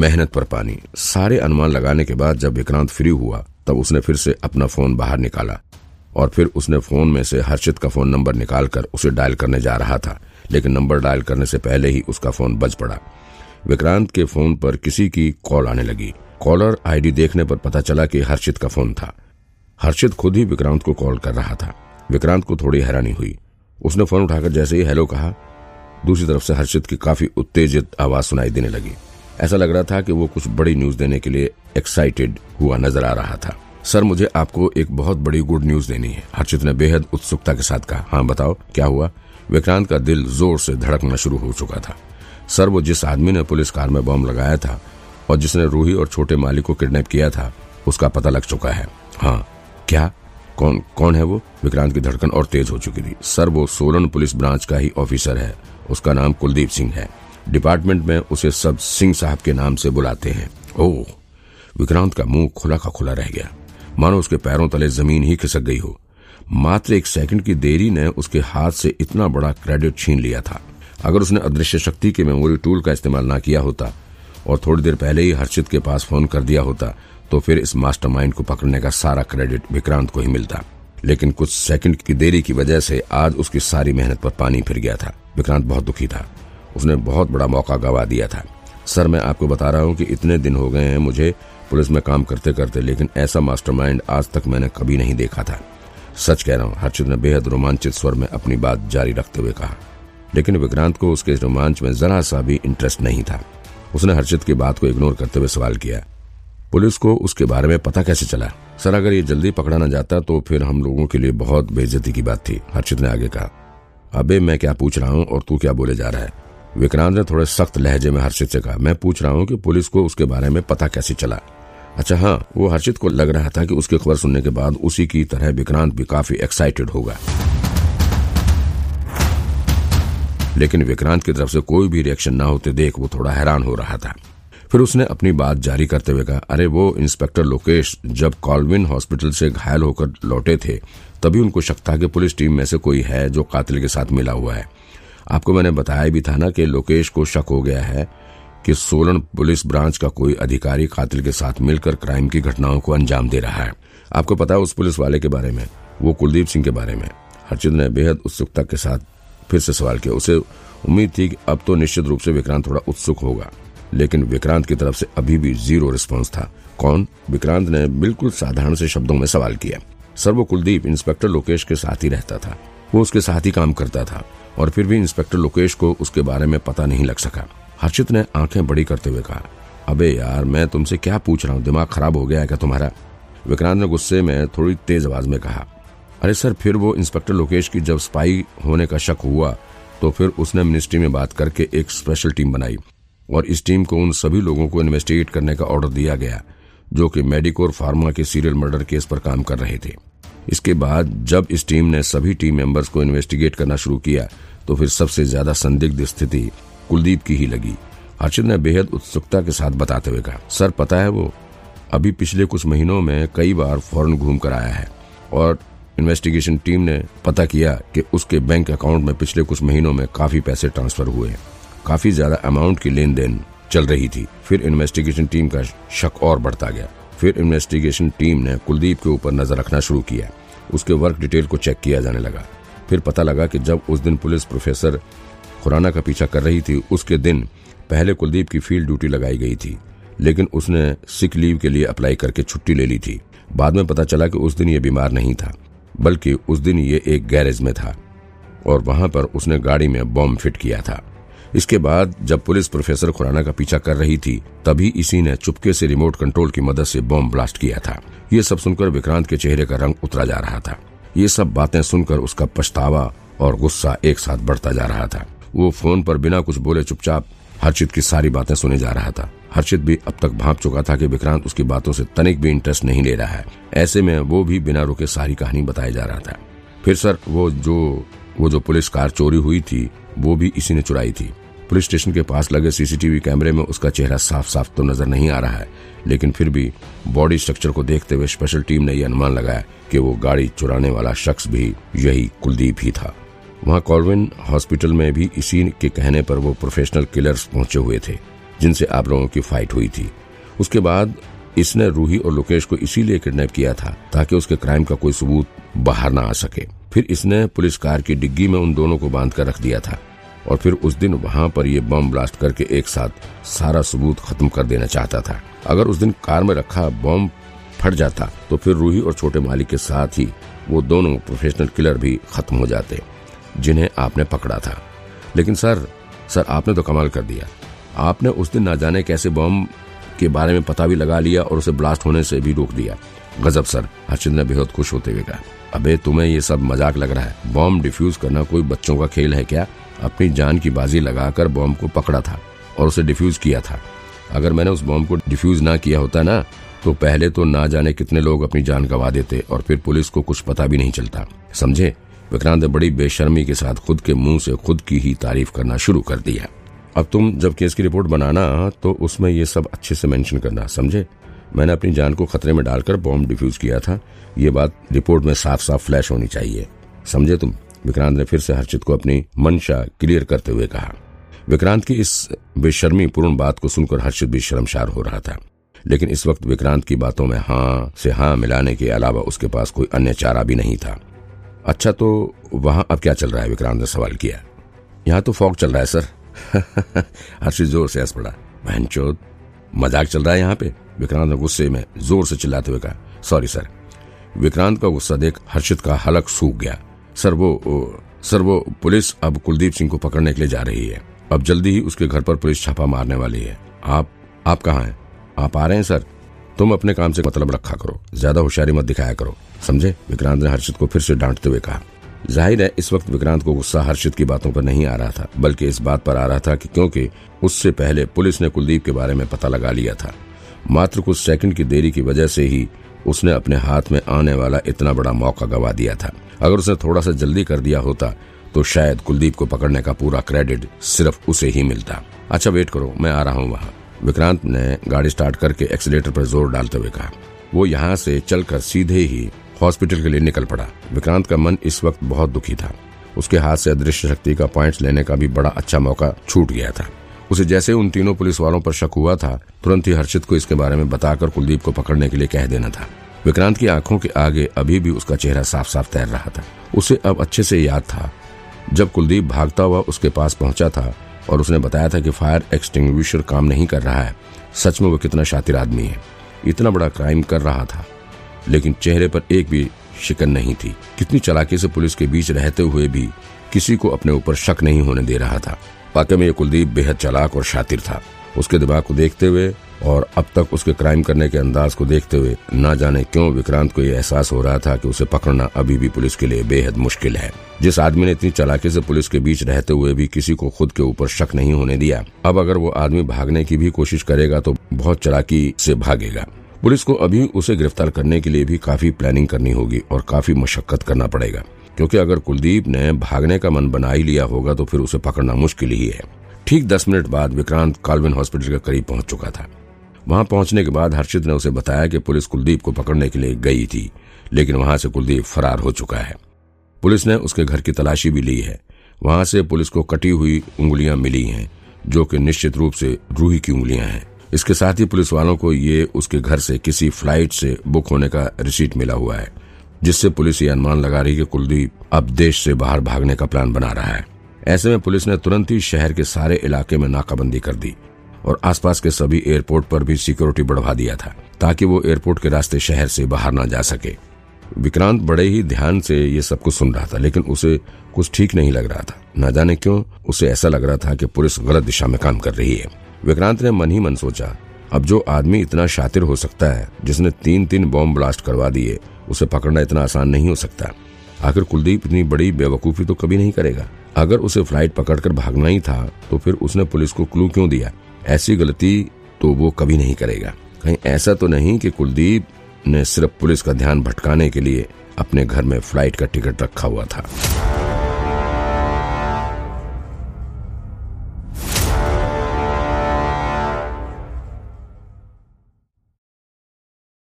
मेहनत पर पानी। सारे अनुमान लगाने के बाद जब विक्रांत फ्री हुआ, तब उसने फिर से अपना फ़ोन बाहर निकाला और फिर उसने फ़ोन में से हर्षित का फ़ोन नंबर निकालकर उसे डायल करने जा रहा था, लेकिन नंबर डायल करने से पहले ही उसका फ़ोन बज पड़ा। विक्रांत के फ़ोन पर किसी की कॉल आने लगी। कॉलर आईडी देखने पर पता चला कि हर्षित का फ़ोन था। हर्षित खुद ही विक्रांत को कॉल कर रहा था। विक्रांत को थोड़ी हैरानी हुई। उसने फ़ोन उठाकर जैसे ही हेलो कहा, दूसरी तरफ़ से हर्षित की काफ़ी उत्तेजित आवाज़ सुनाई देने लगी। ऐसा लग रहा था कि वो कुछ बड़ी न्यूज़ देने के लिए एक्साइटेड हुआ नज़र आ रहा था। सर, मुझे आपको एक बहुत बड़ी गुड न्यूज़ देनी है। हर्षित ने बेहद उत्सुकता के साथ कहा हाँ बताओ, क्या हुआ? विक्रांत का दिल ज़ोर से धड़कना शुरू हो चुका था। सर, वो जिस आदमी ने पुलिस कार में बम लगाया था और जिसने रूही और छोटे मालिक को किडनैप किया था, उसका पता लग चुका है। हाँ क्या? कौन कौन है वो? विक्रांत की धड़कन और तेज हो चुकी थी। सर, वो सोलन पुलिस ब्रांच का ही ऑफिसर है। उसका नाम कुलदीप सिंह है। डिपार्टमेंट में उसे सब सिंह साहब के नाम से बुलाते हैं। ओह, विक्रांत का मुँह खुला का खुला रह गया। मानो उसके पैरों तले ज़मीन ही खिसक गई हो। मात्र एक सेकंड की देरी ने उसके हाथ से इतना बड़ा क्रेडिट छीन लिया था। अगर उसने अदृश्य शक्ति के मेमोरी टूल का इस्तेमाल ना किया होता और थोड़ी देर पहले ही हर्षित के पास फ़ोन कर दिया होता तो फिर इस मास्टरमाइंड को पकड़ने का सारा क्रेडिट विक्रांत को ही मिलता। लेकिन कुछ सेकंड की देरी की वजह से आज उसकी सारी मेहनत पर पानी फिर गया था। विक्रांत बहुत दुखी था। उसने बहुत बड़ा मौका गवा दिया था। सर, मैं आपको बता रहा हूँ कि इतने दिन हो गए हैं मुझे पुलिस में काम करते करते, लेकिन ऐसा मास्टरमाइंड आज तक मैंने कभी नहीं देखा था। सच कह रहा हूँ, हर्षित ने बेहद रोमांचित स्वर में अपनी बात जारी रखते हुए कहा। लेकिन विक्रांत को उसके रोमांच में जरा सा भी इंटरेस्ट नहीं था। उसने हर्षित की बात को इग्नोर करते हुए सवाल किया, पुलिस को उसके बारे में पता कैसे चला? सर, अगर ये जल्दी पकड़ा न जाता तो फिर हम लोगों के लिए बहुत बेइज्जती की बात थी, हर्षित ने आगे कहा। अबे, मैं क्या पूछ रहा हूँ और तू क्या बोले जा रहा है? विक्रांत ने थोड़े सख्त लहजे में हर्षित से कहा, मैं पूछ रहा हूँ कि पुलिस को उसके बारे में पता कैसे चला? अच्छा हाँ वो हर्षित को लग रहा था कि उसकी खबर सुनने के बाद उसी की तरह विक्रांत भी काफ़ी एक्साइटेड होगा. लेकिन विक्रांत की तरफ़ से कोई भी रिएक्शन ना होते देख वो थोड़ा हैरान हो रहा था। फिर उसने अपनी बात जारी करते हुए कहा, अरे, वो इंस्पेक्टर लोकेश जब कॉलविन हॉस्पिटल से घायल होकर लौटे थे, तभी उनको शक था कि पुलिस टीम में से कोई है जो कातिल के साथ मिला हुआ है। आपको मैंने बताया भी था ना कि लोकेश को शक हो गया है कि सोलन पुलिस ब्रांच का कोई अधिकारी कातिल के साथ मिलकर क्राइम की घटनाओं को अंजाम दे रहा है। आपको पता है उस पुलिस वाले के बारे में? वो कुलदीप सिंह के बारे में। हर्षित ने बेहद उत्सुकता के साथ फिर से सवाल किया। उसे उम्मीद थी कि अब तो निश्चित रूप से विक्रांत थोड़ा उत्सुक होगा। लेकिन विक्रांत की तरफ़ से अभी भी ज़ीरो रिस्पॉन्स था। कौन? विक्रांत ने बिल्कुल साधारण से शब्दों में सवाल किया। सर वो कुलदीप इंस्पेक्टर लोकेश के साथ ही रहता था। वो उसके साथ ही काम करता था। और फिर भी इंस्पेक्टर लोकेश को उसके बारे में पता नहीं लग सका। हर्षित ने आँखें बड़ी करते हुए कहा, अबे यार, मैं तुमसे क्या पूछ रहा हूँ? दिमाग खराब हो गया है क्या तुम्हारा? विक्रांत ने गुस्से में थोड़ी तेज आवाज़ में कहा, अरे सर, फिर वो इंस्पेक्टर लोकेश की जब स्पाई होने का शक हुआ तो फिर उसने मिनिस्ट्री में बात करके एक स्पेशल टीम बनाई और इस टीम को उन सभी लोगों को इन्वेस्टिगेट करने का ऑर्डर दिया गया, जो कि मेडिकोर फार्मा के सीरियल मर्डर केस पर काम कर रहे थे। इसके बाद जब इस टीम ने सभी टीम मेंबर्स को इन्वेस्टिगेट करना शुरू किया तो फिर सबसे ज़्यादा संदिग्ध स्थिति कुलदीप की ही लगी। हर्षित ने बेहद उत्सुकता के साथ बताते हुए कहा, सर, पता है वो, अभी पिछले कुछ महीनों में कई बार फॉरन घूम कर आया है और इन्वेस्टिगेशन टीम ने पता किया कि उसके बैंक अकाउंट में पिछले कुछ महीनों में काफ़ी पैसे ट्रांसफ़र हुए। काफ़ी ज़्यादा अमाउंट की लेन देन चल रही थी। फिर इन्वेस्टिगेशन टीम का शक और बढ़ता गया। फिर इन्वेस्टिगेशन टीम ने कुलदीप के ऊपर नज़र रखना शुरू किया। उसके वर्क डिटेल को चेक किया जाने लगा। फिर पता लगा कि जब उस दिन पुलिस प्रोफेसर खुराना का पीछा कर रही थी, उसके दिन पहले कुलदीप की फ़ील्ड ड्यूटी लगाई गई थी, लेकिन उसने सिक लीव के लिए अप्लाई करके छुट्टी ले ली थी। बाद में पता चला कि उस दिन ये बीमार नहीं था, बल्कि उस दिन ये एक गैरेज में था और वहाँ पर उसने गाड़ी में बॉम्ब फिट किया था। इसके बाद जब पुलिस प्रोफेसर खुराना का पीछा कर रही थी, तभी इसी ने चुपके से रिमोट कंट्रोल की मदद से बॉम्ब ब्लास्ट किया था। ये सब सुनकर विक्रांत के चेहरे का रंग उतरा जा रहा था। ये सब बातें सुनकर उसका पछतावा और गुस्सा एक साथ बढ़ता जा रहा था। वो फ़ोन पर बिना कुछ बोले चुपचाप हर्षित की सारी बातें सुने जा रहा था। हर्षित भी अब तक भाप चुका था कि विक्रांत उसकी बातों से तनिक भी इंटरेस्ट नहीं ले रहा है। ऐसे में वो भी बिना रुके सारी कहानी बताया जा रहा था। फिर सर, वो जो वो जो पुलिस कार चोरी हुई थी, वो भी इसी ने चुराई थी। पुलिस स्टेशन के पास लगे सीसीटीवी कैमरे में उसका चेहरा साफ़ साफ़ तो नज़र नहीं आ रहा है, लेकिन फिर भी बॉडी स्ट्रक्चर को देखते हुए स्पेशल टीम ने यह अनुमान लगाया कि वो गाड़ी चुराने वाला शख्स भी यही कुलदीप ही था। वहाँ कॉलविन हॉस्पिटल में भी इसी के कहने पर वो प्रोफेशनल किलर्स पहुँचे हुए थे, जिनसे आप लोगों की फाइट हुई थी। उसके बाद इसने रूही और लोकेश को इसीलिए किडनैप किया था ताकि उसके क्राइम का कोई सबूत बाहर ना आ सके। फिर इसने पुलिस कार की डिग्गी में उन दोनों को बाँध कर रख दिया था और फिर उस दिन वहाँ पर ये बम ब्लास्ट करके एक साथ सारा सबूत खत्म कर देना चाहता था। अगर उस दिन कार में रखा बम फट जाता तो फिर रूही और छोटे मालिक के साथ ही वो दोनों प्रोफेशनल किलर भी खत्म हो जाते, जिन्हें आपने पकड़ा था। लेकिन सर सर, आपने तो कमाल कर दिया। आपने उस दिन ना जाने कैसे बम के बारे में पता भी लगा लिया और उसे ब्लास्ट होने से भी रोक दिया। गजब सर, हर्षित ने बेहद खुश होते हुए कहा। अबे, तुम्हें ये सब मज़ाक लग रहा है। बॉम्ब डिफ्यूज करना कोई बच्चों का खेल है क्या? अपनी जान की बाजी लगाकर बॉम्ब को पकड़ा था और उसे डिफ्यूज किया था। अगर मैंने उस बॉम्ब को डिफ्यूज ना किया होता ना तो पहले तो ना जाने कितने लोग अपनी जान गंवा देते और फिर पुलिस को कुछ पता भी नहीं चलता। समझे? विक्रांत ने बड़ी बेशर्मी के साथ खुद के मुँह से खुद की ही तारीफ़ करना शुरू कर दिया। अब तुम जब केस की रिपोर्ट बनाना तो उसमें ये सब अच्छे से मेंशन करना, समझे? मैंने अपनी जान को खतरे में डालकर बॉम्ब डिफ्यूज किया था। ये बात रिपोर्ट में साफ़ साफ़ फ्लैश होनी चाहिए। समझे तुम? विक्रांत ने फिर से हर्षित को अपनी मंशा क्लियर करते हुए कहा। विक्रांत की इस बेशर्मी पूर्ण बात को सुनकर हर्षित भी शर्मशार हो रहा था। लेकिन इस वक्त विक्रांत की बातों में हाँ से हाँ मिलाने के अलावा उसके पास कोई अन्य चारा भी नहीं था। अच्छा तो वहाँ अब क्या चल रहा है? विक्रांत ने सवाल किया। यहाँ तो फॉग चल रहा है, सर। हर्षित ज़ोर से हंस पड़ा। बहन मज़ाक चल रहा है यहाँ पे? विक्रांत ने गुस्से में ज़ोर से चिल्लाते हुए कहा सॉरी सर विक्रांत का गुस्सा देख हर्षित का हलक सूख गया। सर वो सर वो पुलिस अब कुलदीप सिंह को पकड़ने के लिए जा रही है। अब जल्दी ही उसके घर पर पुलिस छापा मारने वाली है। आप आप कहाँ हैं? आप आ रहे हैं सर तुम अपने काम से मतलब रखा करो। ज़्यादा होशियारी मत दिखाया करो। समझे? विक्रांत ने हर्षित को फिर से डांटते हुए कहा ज़ाहिर है, इस वक्त विक्रांत को गुस्सा हर्षित की बातों पर नहीं आ रहा था, बल्कि इस बात पर आ रहा था कि क्योंकि उससे पहले पुलिस ने कुलदीप के बारे में पता लगा लिया था। मात्र कुछ सेकंड की देरी की वजह से ही उसने अपने हाथ में आने वाला इतना बड़ा मौका गवा दिया था। अगर उसने थोड़ा सा जल्दी कर दिया होता तो शायद कुलदीप को पकड़ने का पूरा क्रेडिट सिर्फ़ उसे ही मिलता। अच्छा वेट करो, मैं आ रहा हूँ वहाँ। विक्रांत ने गाड़ी स्टार्ट करके एक्सीटर पर ज़ोर डालते हुए कहा, वो यहाँ से चलकर सीधे ही हॉस्पिटल के लिए निकल पड़ा। विक्रांत का मन इस वक्त बहुत दुखी था। उसके हाथ से अदृश्य शक्ति का पॉइंट्स लेने का भी बड़ा अच्छा मौका छूट गया था। उसे जैसे उन तीनों पुलिस वालों पर शक हुआ था, तुरंत ही हर्षित को इसके बारे में बताकर कुलदीप को पकड़ने के लिए कह देना था। विक्रांत की आँखों के आगे अभी भी उसका चेहरा साफ़ साफ़ तैर रहा था। उसे अब अच्छे से याद था। जब कुलदीप भागता हुआ उसके पास पहुँचा था और उसने बताया था कि फायर एक्सटिंग्विशर काम नहीं कर रहा है, सच में वो कितना शातिर आदमी है। इतना बड़ा क्राइम कर रहा था। लेकिन चेहरे पर एक भी शिकन नहीं थी। कितनी चलाकी से पुलिस के बीच रहते हुए भी किसी को अपने ऊपर शक नहीं होने दे रहा था। वाकई में ये कुलदीप बेहद चलाक और शातिर था। उसके दिमाग को देखते हुए और अब तक उसके क्राइम करने के अंदाज को देखते हुए न जाने क्यों विक्रांत को यह एहसास हो रहा था कि उसे पकड़ना अभी भी पुलिस के लिए बेहद मुश्किल है। जिस आदमी ने इतनी चलाकी से पुलिस के बीच रहते हुए भी किसी को खुद के ऊपर शक नहीं होने दिया, अब अगर वो आदमी भागने की भी कोशिश करेगा तो बहुत चलाकी से भागेगा। पुलिस को अभी उसे गिरफ़्तार करने के लिए भी काफ़ी प्लानिंग करनी होगी और काफ़ी मशक्कत करना पड़ेगा। क्योंकि अगर कुलदीप ने भागने का मन बना ही लिया होगा तो फिर उसे पकड़ना मुश्किल ही है। ठीक दस मिनट बाद विक्रांत कालविन हॉस्पिटल के करीब पहुँच चुका था। वहाँ पहुँचने के बाद हर्षित ने उसे बताया कि पुलिस कुलदीप को पकड़ने के लिए गई थी, लेकिन वहाँ से कुलदीप फरार हो चुका है। पुलिस ने उसके घर की तलाशी भी ली है। वहाँ से पुलिस को कटी हुई उंगलियाँ मिली हैं, जो कि निश्चित रूप से रूही की उंगलियाँ हैं। इसके साथ ही पुलिस वालों को ये उसके घर से, किसी फ़्लाइट से बुक होने का रिसीट मिला हुआ है, जिससे पुलिस ये अनुमान लगा रही कि कुलदीप अब देश से बाहर भागने का प्लान बना रहा है। ऐसे में पुलिस ने तुरंत ही शहर के सारे इलाके में नाकाबंदी कर दी और आसपास के सभी एयरपोर्ट पर भी सिक्योरिटी बढ़वा दिया था, ताकि वो एयरपोर्ट के रास्ते शहर से बाहर न जा सके। विक्रांत बड़े ही ध्यान से ये सब कुछ सुन रहा था, लेकिन उसे कुछ ठीक नहीं लग रहा था। न जाने क्यों उसे ऐसा लग रहा था कि पुलिस गलत दिशा में काम कर रही है। विक्रांत ने मन ही मन सोचा, अब जो आदमी इतना शातिर हो सकता है, जिसने तीन तीन बॉम्ब ब्लास्ट करवा दिए, उसे पकड़ना इतना आसान नहीं हो सकता। आखिर कुलदीप इतनी बड़ी बेवकूफ़ी तो कभी नहीं करेगा। अगर उसे फ़्लाइट पकड़कर भागना ही था तो फिर उसने पुलिस को क्लू क्यों दिया? ऐसी गलती तो वो कभी नहीं करेगा। कहीं ऐसा तो नहीं कि कुलदीप ने सिर्फ़ पुलिस का ध्यान भटकाने के लिए अपने घर में फ़्लाइट का टिकट रखा हुआ था।